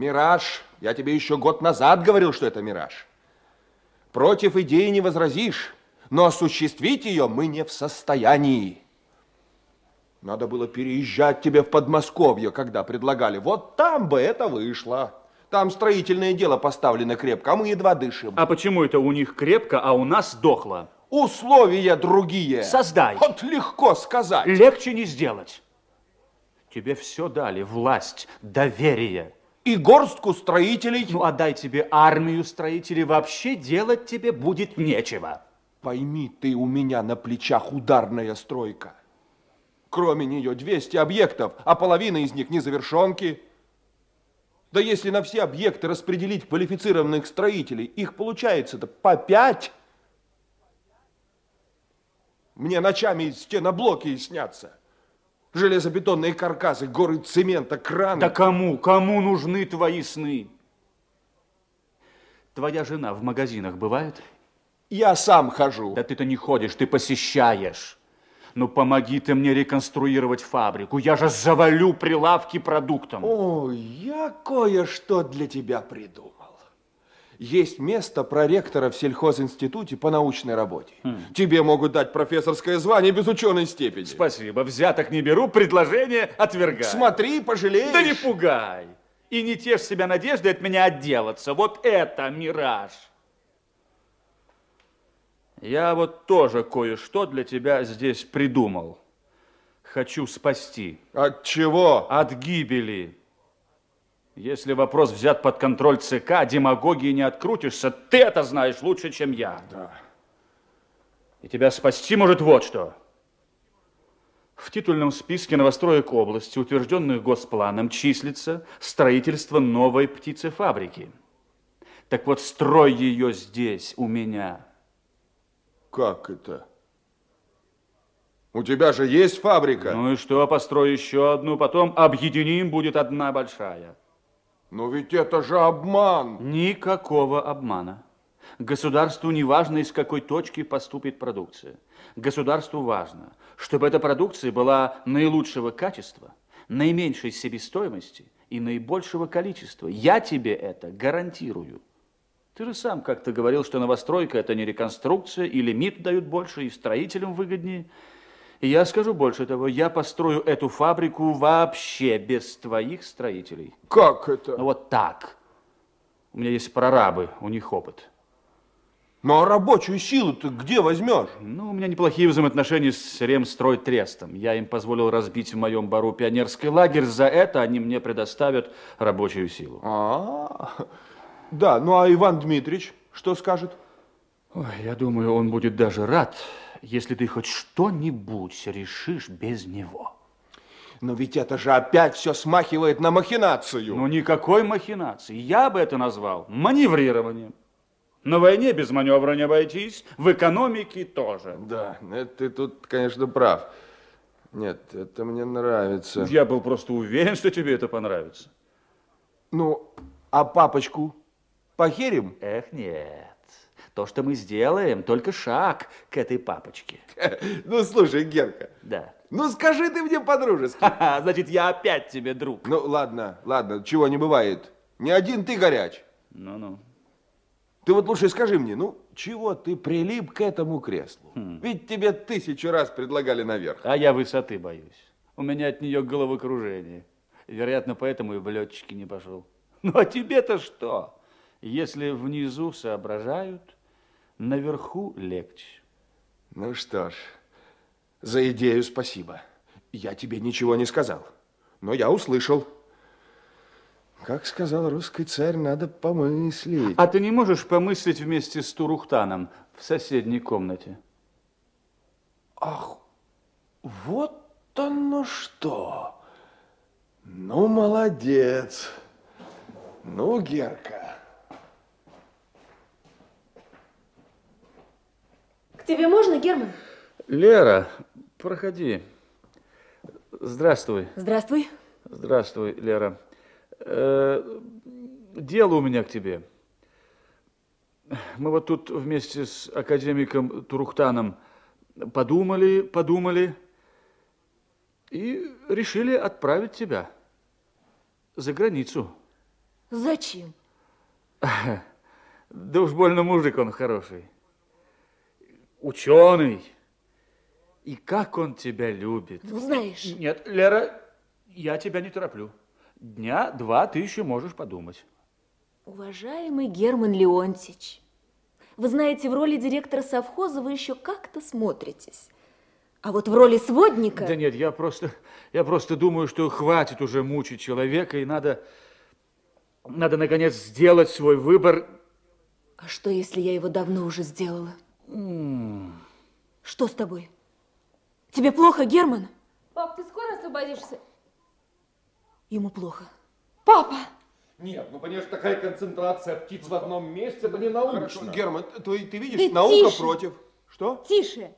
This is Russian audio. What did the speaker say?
Мираж. Я тебе еще год назад говорил, что это мираж. Против идеи не возразишь, но осуществить ее мы не в состоянии. Надо было переезжать тебе в Подмосковье, когда предлагали. Вот там бы это вышло. Там строительное дело поставлено крепко, а мы едва дышим. А почему это у них крепко, а у нас дохло? Условия другие. Создай. Вот легко сказать. Легче не сделать. Тебе все дали, власть, доверие. И горстку строителей. Ну, отдай тебе армию строителей, вообще делать тебе будет нечего. Пойми, ты у меня на плечах ударная стройка. Кроме нее 200 объектов, а половина из них незавершенки. Да если на все объекты распределить квалифицированных строителей, их получается-то по пять. Мне ночами стеноблоки снятся. Железобетонные каркасы, горы цемента, краны. Да кому, кому нужны твои сны? Твоя жена в магазинах бывает? Я сам хожу. Да ты-то не ходишь, ты посещаешь. Ну, помоги ты мне реконструировать фабрику. Я же завалю прилавки продуктом. Ой, я кое-что для тебя придумал. Есть место проректора в сельхозинституте по научной работе. Хм. Тебе могут дать профессорское звание без ученой степени. Спасибо, взяток не беру, предложение отвергаю. Смотри, пожалеешь. Да не пугай. И не тешь себя надеждой от меня отделаться. Вот это мираж. Я вот тоже кое-что для тебя здесь придумал. Хочу спасти. От чего? От гибели. Если вопрос взят под контроль ЦК, демагогии не открутишься. Ты это знаешь лучше, чем я. Да. И тебя спасти может вот что. В титульном списке новостроек области, утвержденных Госпланом, числится строительство новой птицефабрики. Так вот, строй ее здесь, у меня. Как это? У тебя же есть фабрика. Ну и что, построй еще одну, потом объединим, будет одна большая. Но ведь это же обман. Никакого обмана. Государству не важно, из какой точки поступит продукция. Государству важно, чтобы эта продукция была наилучшего качества, наименьшей себестоимости и наибольшего количества. Я тебе это гарантирую. Ты же сам как-то говорил, что новостройка – это не реконструкция, и лимит дают больше, и строителям выгоднее. Я скажу больше того, я построю эту фабрику вообще без твоих строителей. Как это? Ну вот так. У меня есть прорабы, у них опыт. Ну а рабочую силу ты где возьмешь? Ну, у меня неплохие взаимоотношения с Ремстройтрестом. Я им позволил разбить в моем бару пионерский лагерь. За это они мне предоставят рабочую силу. А, -а, -а. Да, ну а Иван Дмитриевич что скажет? Ой, я думаю, он будет даже рад, если ты хоть что-нибудь решишь без него. Но ведь это же опять все смахивает на махинацию. Ну, никакой махинации. Я бы это назвал маневрированием. На войне без маневра не обойтись, в экономике тоже. Да, это ты тут, конечно, прав. Нет, это мне нравится. Я был просто уверен, что тебе это понравится. Ну, а папочку Похерим? Эх, нет. То, что мы сделаем, только шаг к этой папочке. Ну, слушай, Герка. Да. Ну, скажи ты мне по-дружески. Значит, я опять тебе друг. Ну, ладно, ладно, чего не бывает. Не один ты горяч. Ну-ну. Ты вот лучше скажи мне, ну, чего ты прилип к этому креслу? Хм. Ведь тебе тысячу раз предлагали наверх. А я высоты боюсь. У меня от нее головокружение. Вероятно, поэтому и в летчики не пошел. Ну, а тебе-то что? Если внизу соображают, наверху легче. Ну что ж, за идею спасибо. Я тебе ничего не сказал, но я услышал. Как сказал русский царь, надо помыслить. А ты не можешь помыслить вместе с Турухтаном в соседней комнате? Ах, вот оно что. Ну, молодец. Ну, Герка. Тебе можно, Герман? Лера, проходи. Здравствуй. Здравствуй. Здравствуй, Лера. Э, дело у меня к тебе. Мы вот тут вместе с академиком Турухтаном подумали, подумали и решили отправить тебя за границу. Зачем? Да уж больно мужик он хороший. Ученый. И как он тебя любит. Ну, знаешь, Нет, Лера, я тебя не тороплю. Дня два ты еще можешь подумать. уважаемый Герман Леонтьевич, вы знаете, в роли директора совхоза вы еще как-то смотритесь. А вот в роли сводника... Да нет, я просто, я просто думаю, что хватит уже мучить человека, и надо, надо, наконец, сделать свой выбор. А что, если я его давно уже сделала? Что с тобой? Тебе плохо, Герман? Пап, ты скоро освободишься? Ему плохо. Папа! Нет, ну, конечно, такая концентрация птиц в одном месте, это не научно. Хорошо, Герман, ты, ты видишь, Ты наука тише. против. Что? Тише!